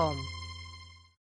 gmail.com